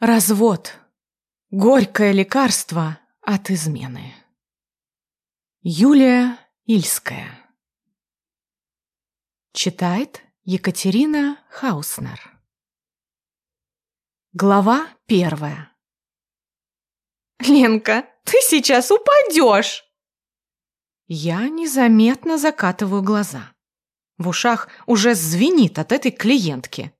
Развод. Горькое лекарство от измены. Юлия Ильская. Читает Екатерина Хауснер. Глава первая. «Ленка, ты сейчас упадешь!» Я незаметно закатываю глаза. В ушах уже звенит от этой клиентки.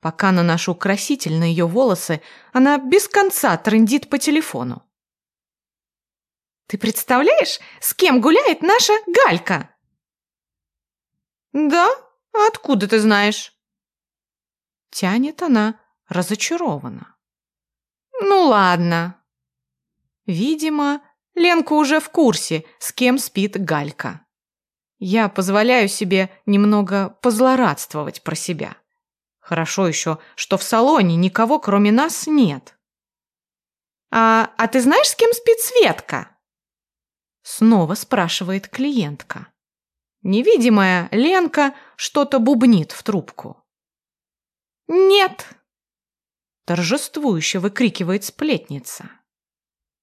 Пока наношу краситель на ее волосы, она без конца трындит по телефону. «Ты представляешь, с кем гуляет наша Галька?» «Да? Откуда ты знаешь?» Тянет она разочарованно. «Ну ладно». Видимо, Ленка уже в курсе, с кем спит Галька. Я позволяю себе немного позлорадствовать про себя. Хорошо еще, что в салоне никого, кроме нас, нет. «А, а ты знаешь, с кем спит Светка?» Снова спрашивает клиентка. Невидимая Ленка что-то бубнит в трубку. «Нет!» Торжествующе выкрикивает сплетница.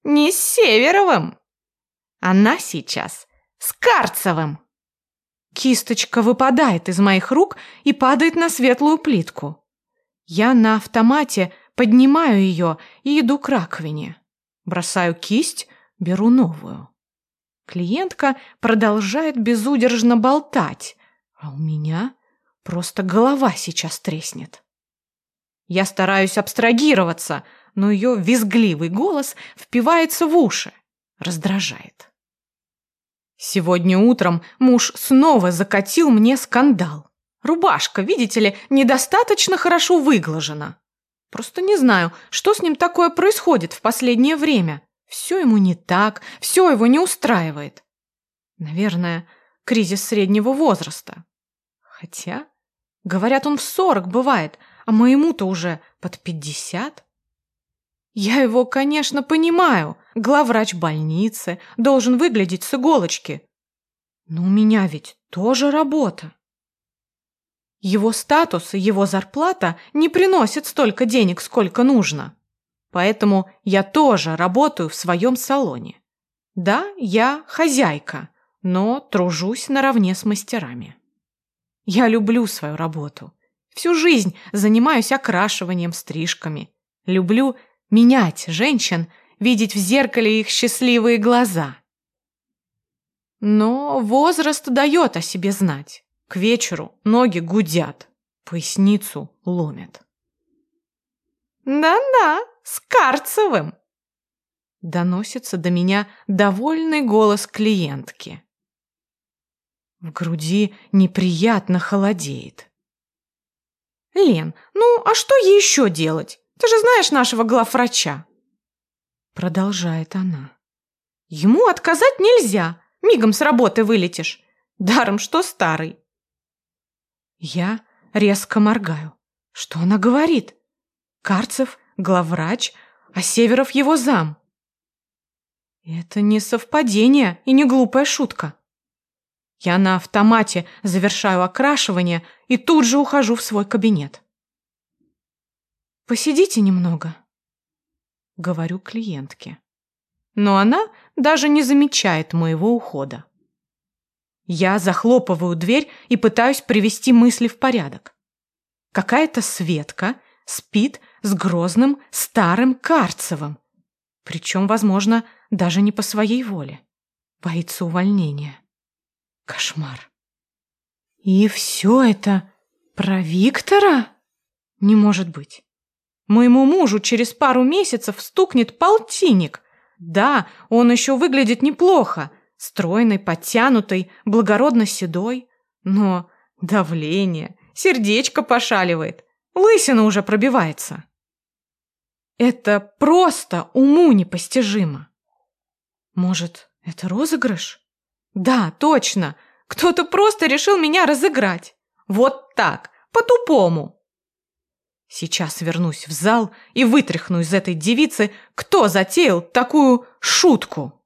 «Не с Северовым! Она сейчас с Карцевым!» Кисточка выпадает из моих рук и падает на светлую плитку. Я на автомате поднимаю ее и иду к раковине. Бросаю кисть, беру новую. Клиентка продолжает безудержно болтать, а у меня просто голова сейчас треснет. Я стараюсь абстрагироваться, но ее визгливый голос впивается в уши, раздражает. Сегодня утром муж снова закатил мне скандал. Рубашка, видите ли, недостаточно хорошо выглажена. Просто не знаю, что с ним такое происходит в последнее время. Все ему не так, все его не устраивает. Наверное, кризис среднего возраста. Хотя, говорят, он в сорок бывает, а моему-то уже под пятьдесят. Я его, конечно, понимаю. Главврач больницы должен выглядеть с иголочки. Но у меня ведь тоже работа. Его статус и его зарплата не приносят столько денег, сколько нужно. Поэтому я тоже работаю в своем салоне. Да, я хозяйка, но тружусь наравне с мастерами. Я люблю свою работу. Всю жизнь занимаюсь окрашиванием, стрижками. Люблю менять женщин, видеть в зеркале их счастливые глаза. Но возраст дает о себе знать. К вечеру ноги гудят, поясницу ломят. «Да-да, с Карцевым!» Доносится до меня довольный голос клиентки. В груди неприятно холодеет. «Лен, ну а что ей еще делать? Ты же знаешь нашего главврача!» Продолжает она. «Ему отказать нельзя, мигом с работы вылетишь. Даром, что старый». Я резко моргаю. Что она говорит? Карцев – главврач, а Северов – его зам. Это не совпадение и не глупая шутка. Я на автомате завершаю окрашивание и тут же ухожу в свой кабинет. «Посидите немного», — говорю клиентке. Но она даже не замечает моего ухода. Я захлопываю дверь и пытаюсь привести мысли в порядок. Какая-то Светка спит с грозным старым Карцевым. Причем, возможно, даже не по своей воле. Боится увольнения. Кошмар. И все это про Виктора? Не может быть. Моему мужу через пару месяцев стукнет полтинник. Да, он еще выглядит неплохо. Стройный, подтянутый, благородно седой. Но давление, сердечко пошаливает. Лысина уже пробивается. Это просто уму непостижимо. Может, это розыгрыш? Да, точно. Кто-то просто решил меня разыграть. Вот так, по-тупому. Сейчас вернусь в зал и вытряхну из этой девицы, кто затеял такую шутку.